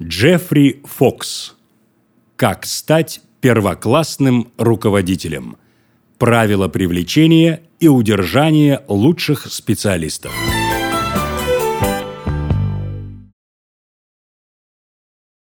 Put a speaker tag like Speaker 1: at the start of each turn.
Speaker 1: Джеффри Фокс. Как стать первоклассным руководителем. Правила привлечения и удержания лучших специалистов.